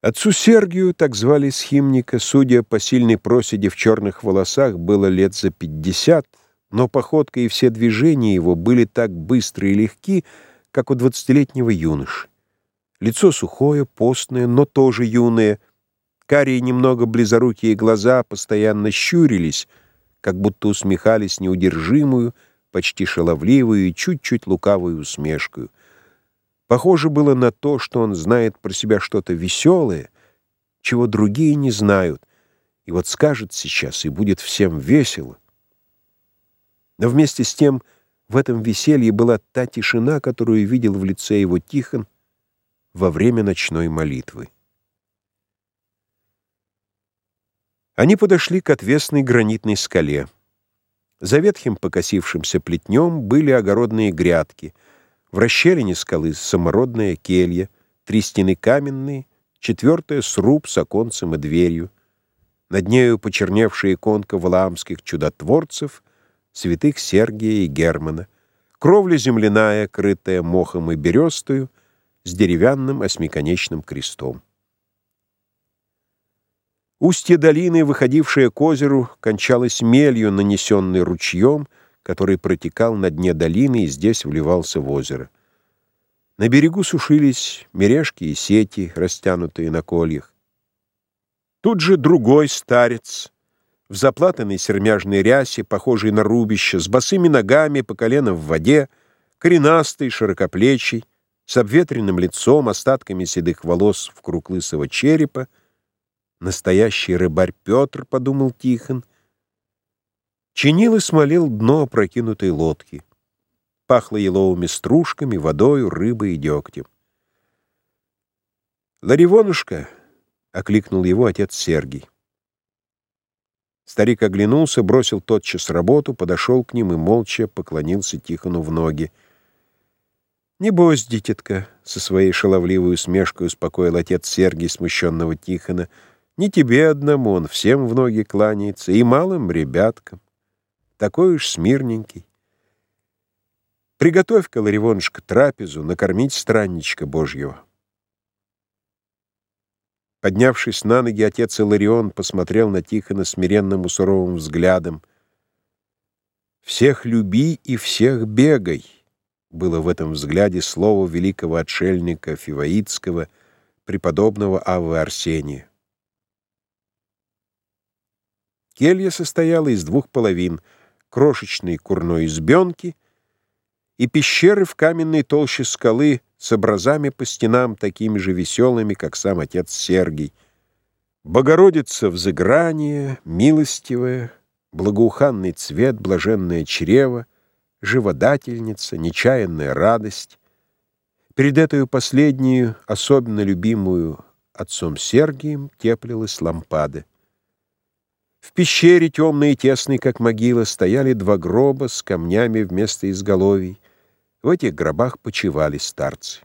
Отцу Сергию, так звали схимника, судя по сильной проседи в черных волосах, было лет за пятьдесят, но походка и все движения его были так быстры и легки, как у двадцатилетнего юноши. Лицо сухое, постное, но тоже юное. Карие немного близорукие глаза постоянно щурились, как будто усмехались неудержимую, почти шаловливую и чуть-чуть лукавую усмешкою. Похоже было на то, что он знает про себя что-то веселое, чего другие не знают, и вот скажет сейчас, и будет всем весело. Но вместе с тем в этом веселье была та тишина, которую видел в лице его Тихон во время ночной молитвы. Они подошли к отвесной гранитной скале. За ветхим покосившимся плетнем были огородные грядки — в расщелине скалы самородная келья, три стены каменные, четвертая — сруб с оконцем и дверью. Над нею почерневшая иконка валаамских чудотворцев, святых Сергия и Германа, кровля земляная, крытая мохом и берестою, с деревянным осьмиконечным крестом. Устье долины, выходившее к озеру, кончалось мелью, нанесенной ручьем, который протекал на дне долины и здесь вливался в озеро. На берегу сушились мережки и сети, растянутые на кольях. Тут же другой старец, в заплатанной сермяжной рясе, похожий на рубище, с босыми ногами по колено в воде, коренастый, широкоплечий, с обветренным лицом, остатками седых волос в круг лысого черепа, настоящий рыбарь Петр, — подумал Тихон, — чинил и смолил дно опрокинутой лодки. Пахло еловыми стружками, водою, рыбой и дегтем. «Ларивонушка!» — окликнул его отец Сергий. Старик оглянулся, бросил тотчас работу, подошел к ним и молча поклонился Тихону в ноги. «Небось, дитятка!» — со своей шаловливой усмешкой успокоил отец Сергий смущенного Тихона. «Не тебе одному, он всем в ноги кланяется, и малым ребяткам такой уж смирненький. Приготовь-ка, Ларивонушка, трапезу, накормить странничка Божьего. Поднявшись на ноги, отец Иларион посмотрел на Тихона смиренным и суровым взглядом. «Всех люби и всех бегай» было в этом взгляде слово великого отшельника Фиваитского, преподобного Авы Арсения. Келья состояла из двух половин — крошечной курной избенки и пещеры в каменной толще скалы с образами по стенам такими же веселыми, как сам отец Сергий. Богородица взыграние, милостивая, благоуханный цвет, блаженное чрево, живодательница, нечаянная радость. Перед этой последнюю, особенно любимую отцом Сергием, теплилась лампада. В пещере, темной и тесной, как могила, стояли два гроба с камнями вместо изголовий. В этих гробах почивали старцы.